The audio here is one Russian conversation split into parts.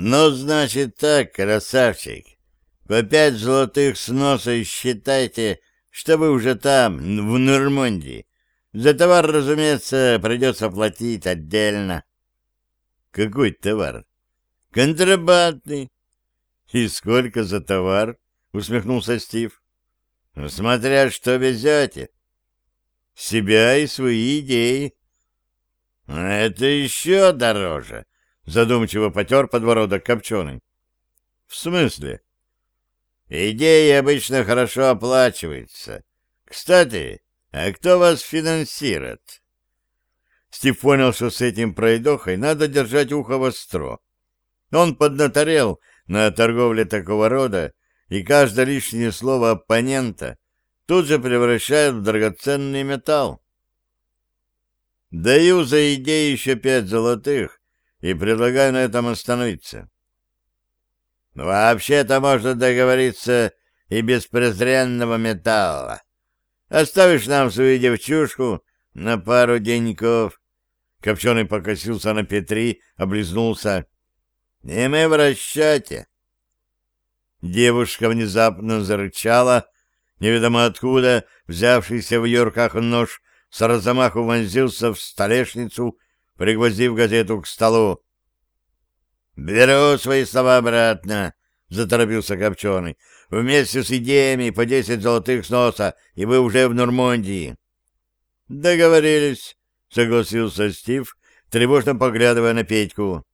Ну, значит так, красавчик. По пять золотых с считайте, что вы уже там, в Нормандии. За товар, разумеется, придется платить отдельно. Какой товар? Контрабандный. И сколько за товар? Усмехнулся Стив. Смотря что везете. Себя и свои идеи. Это еще дороже. Задумчиво потер подбородок копченый. В смысле? Идеи обычно хорошо оплачиваются. Кстати, а кто вас финансирует? Стив понял, что с этим пройдохой надо держать ухо востро. Он поднаторел на торговле такого рода, и каждое лишнее слово оппонента тут же превращает в драгоценный металл. Даю за идею еще пять золотых и предлагаю на этом остановиться. Вообще-то можно договориться и без презренного металла. Оставишь нам свою девчушку на пару деньков. Копченый покосился на Петри, облизнулся. И мы в расчете. Девушка внезапно зарычала. Неведомо откуда, взявшийся в ее руках нож, с размаху вонзился в столешницу, пригвоздив газету к столу. «Беру свои слова обратно», — заторопился Копченый. «Вместе с идеями по десять золотых с носа, и вы уже в Нормандии». «Договорились», — согласился Стив, тревожно поглядывая на Петьку.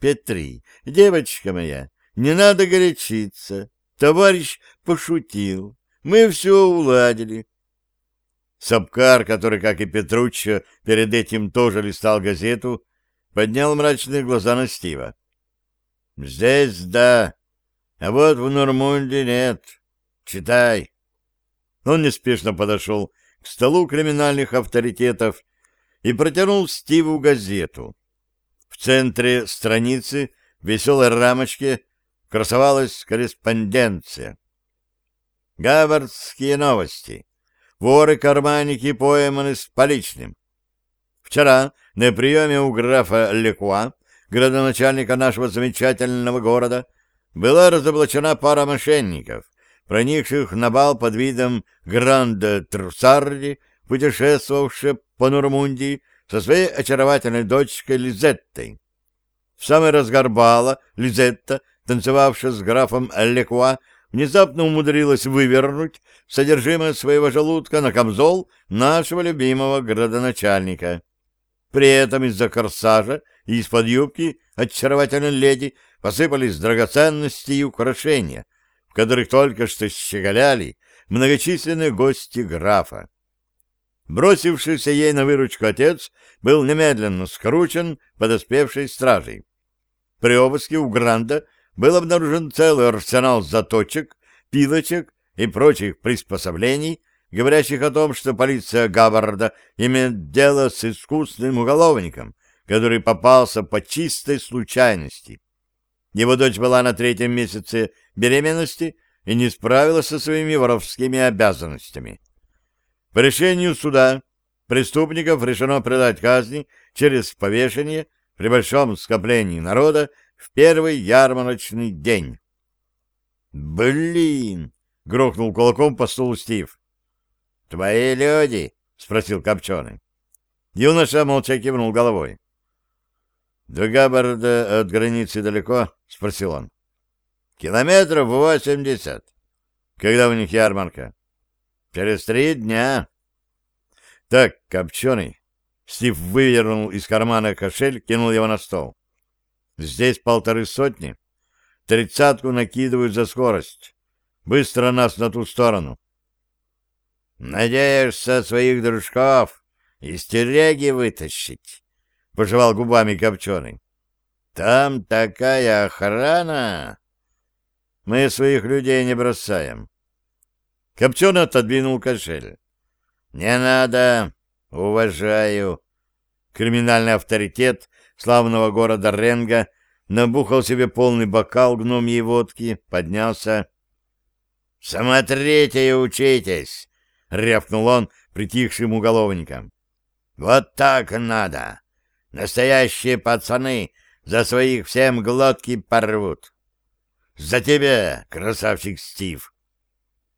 «Петри, девочка моя, не надо горячиться. Товарищ пошутил. Мы все уладили». Сапкар, который, как и Петруччо, перед этим тоже листал газету, поднял мрачные глаза на Стива. Здесь да, а вот в Нормунде нет. Читай. Он неспешно подошел к столу криминальных авторитетов и протянул Стиву газету. В центре страницы в веселой рамочке красовалась корреспонденция. Гавардские новости. Воры-карманники пойманы с поличным. Вчера на приеме у графа Лекуа градоначальника нашего замечательного города, была разоблачена пара мошенников, проникших на бал под видом Гранда Трусарди, путешествовавших по Нурмундии со своей очаровательной дочкой Лизеттой. В самый разгар бала Лизетта, танцевавшая с графом Лекуа, внезапно умудрилась вывернуть содержимое своего желудка на камзол нашего любимого градоначальника. При этом из-за корсажа и из-под юбки очаровательной леди посыпались драгоценности и украшения, в которых только что щеголяли многочисленные гости графа. Бросившийся ей на выручку отец был немедленно скручен подоспевшей стражей. При обыске у Гранда был обнаружен целый арсенал заточек, пилочек и прочих приспособлений, говорящих о том, что полиция Габбарда имеет дело с искусным уголовником, который попался по чистой случайности. Его дочь была на третьем месяце беременности и не справилась со своими воровскими обязанностями. По решению суда преступников решено предать казни через повешение при большом скоплении народа в первый ярмарочный день. «Блин!» — грохнул кулаком по столу Стив. «Твои люди?» — спросил Копченый. Юноша молча кивнул головой. «До Габбарда от границы далеко?» — спросил он. «Километров восемьдесят. Когда у них ярмарка?» «Через три дня». «Так, Копченый». Стив вывернул из кармана кошель, кинул его на стол. «Здесь полторы сотни. Тридцатку накидывают за скорость. Быстро нас на ту сторону». «Надеешься своих дружков из телеги вытащить?» — пожевал губами Копченый. «Там такая охрана!» «Мы своих людей не бросаем». Копченый отодвинул кошель. «Не надо, уважаю». Криминальный авторитет славного города Ренга набухал себе полный бокал гномьей водки, поднялся. «Смотрите и учитесь!» — рявкнул он притихшим уголовникам. «Вот так надо! Настоящие пацаны За своих всем глотки порвут. За тебя, красавчик Стив!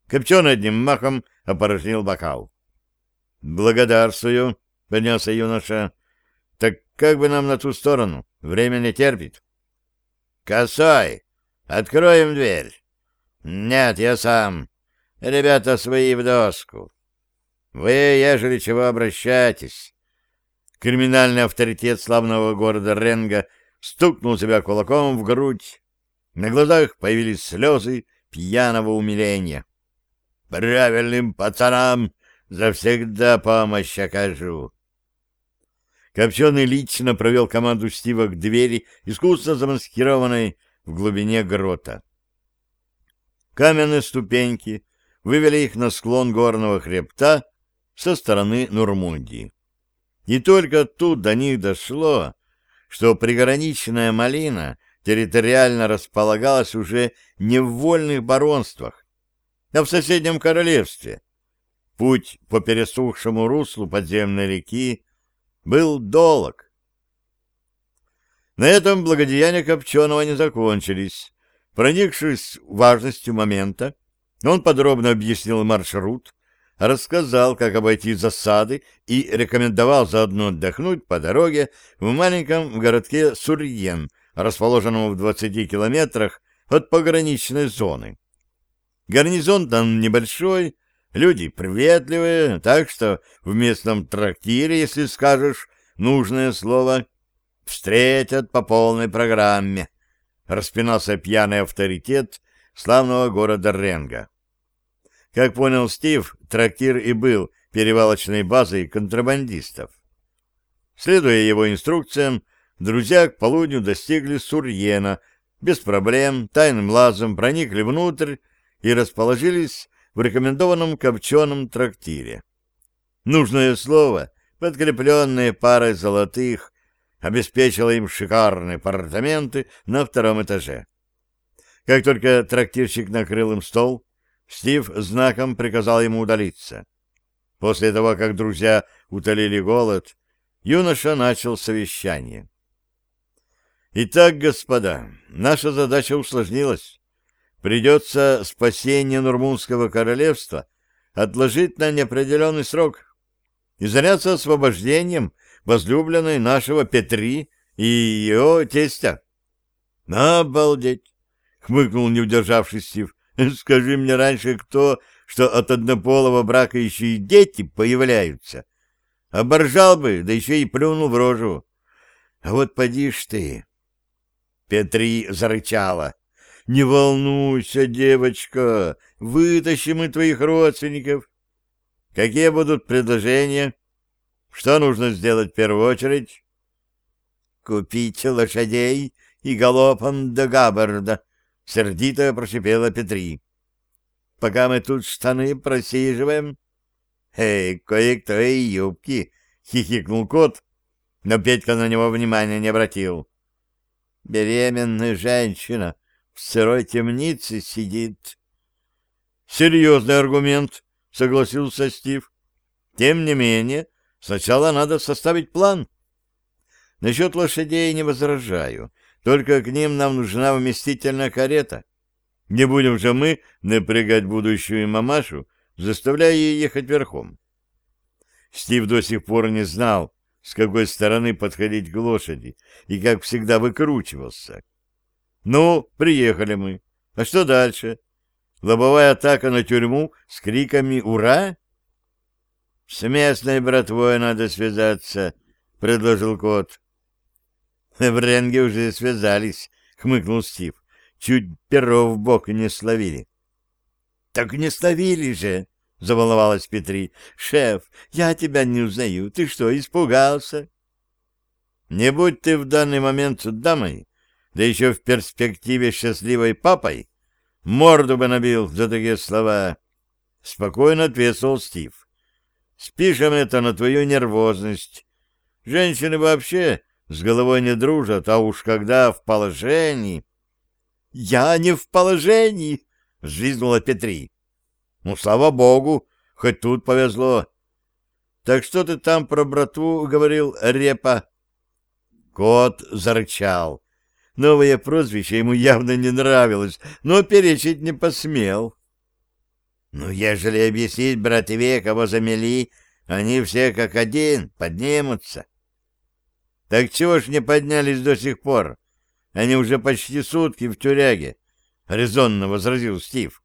Копченый одним махом опорожнил бокал. «Благодарствую», — поднялся юноша. «Так как бы нам на ту сторону? Время не терпит». «Косой! Откроем дверь!» «Нет, я сам. Ребята свои в доску. Вы, ежели чего, обращайтесь». Криминальный авторитет славного города Ренга стукнул себя кулаком в грудь. На глазах появились слезы пьяного умиления. «Правильным пацанам завсегда помощь окажу». Копченый лично провел команду Стива к двери, искусно замаскированной в глубине грота. Каменные ступеньки вывели их на склон горного хребта со стороны Нурмундии. И только тут до них дошло, что приграничная малина территориально располагалась уже не в вольных баронствах, а в соседнем королевстве. Путь по пересохшему руслу подземной реки был долг. На этом благодеяния Копченого не закончились. Проникшись важностью момента, он подробно объяснил маршрут, рассказал, как обойти засады и рекомендовал заодно отдохнуть по дороге в маленьком городке Сурьен, расположенном в 20 километрах от пограничной зоны. Гарнизон там небольшой, люди приветливые, так что в местном трактире, если скажешь нужное слово, встретят по полной программе, распинался пьяный авторитет славного города Ренга. Как понял Стив, трактир и был перевалочной базой контрабандистов. Следуя его инструкциям, друзья к полудню достигли Сурьена, без проблем, тайным лазом проникли внутрь и расположились в рекомендованном копченом трактире. Нужное слово, подкрепленное парой золотых, обеспечило им шикарные апартаменты на втором этаже. Как только трактирщик накрыл им стол, Стив знаком приказал ему удалиться. После того, как друзья утолили голод, юноша начал совещание. «Итак, господа, наша задача усложнилась. Придется спасение Нурмунского королевства отложить на неопределенный срок и заняться освобождением возлюбленной нашего Петри и ее тестя». «Обалдеть!» — хмыкнул не удержавшись Стив. Скажи мне раньше кто, что от однополого брака еще и дети появляются. Оборжал бы, да еще и плюнул в рожу. А вот поди ж ты. Петри зарычала. Не волнуйся, девочка, вытащим мы твоих родственников. Какие будут предложения? Что нужно сделать в первую очередь? Купить лошадей и галопом до Габбарда, — сердито прошипела Петри. — Пока мы тут штаны просиживаем... — Эй, кое-кто и юбки! — хихикнул кот, но Петька на него внимания не обратил. — Беременная женщина в сырой темнице сидит. — Серьезный аргумент, — согласился Стив. — Тем не менее, сначала надо составить план. Насчет лошадей не возражаю. — только к ним нам нужна вместительная карета. Не будем же мы напрягать будущую мамашу, заставляя ее ехать верхом. Стив до сих пор не знал, с какой стороны подходить к лошади, и, как всегда, выкручивался. Ну, приехали мы. А что дальше? Лобовая атака на тюрьму с криками «Ура!» «С местной братвой надо связаться», — предложил кот. В ренге уже связались, — хмыкнул Стив. Чуть перо в бок не словили. — Так не словили же, — заволновалась Петри. — Шеф, я тебя не узнаю. Ты что, испугался? — Не будь ты в данный момент дамой, да еще в перспективе счастливой папой, морду бы набил за такие слова. Спокойно ответствовал Стив. Спишем это на твою нервозность. Женщины вообще с головой не дружат, а уж когда в положении... — Я не в положении! — взвизгнула Петри. — Ну, слава богу, хоть тут повезло. — Так что ты там про братву говорил, Репа? Кот зарычал. Новое прозвище ему явно не нравилось, но перечить не посмел. Ну, ежели объяснить братве, кого замели, они все как один поднимутся. Так чего ж не поднялись до сих пор? Они уже почти сутки в тюряге, — резонно возразил Стив.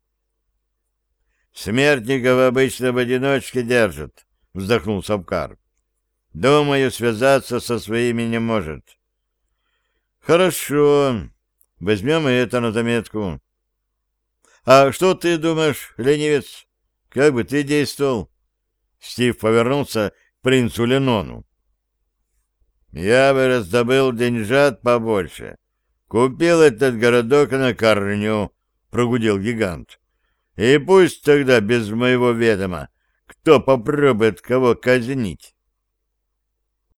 Смертников обычно в одиночке держат, — вздохнул Сапкар. Думаю, связаться со своими не может. Хорошо, возьмем и это на заметку. А что ты думаешь, ленивец? Как бы ты действовал? Стив повернулся к принцу Ленону. Я бы раздобыл деньжат побольше. Купил этот городок на корню, прогудел гигант. И пусть тогда без моего ведома кто попробует кого казнить.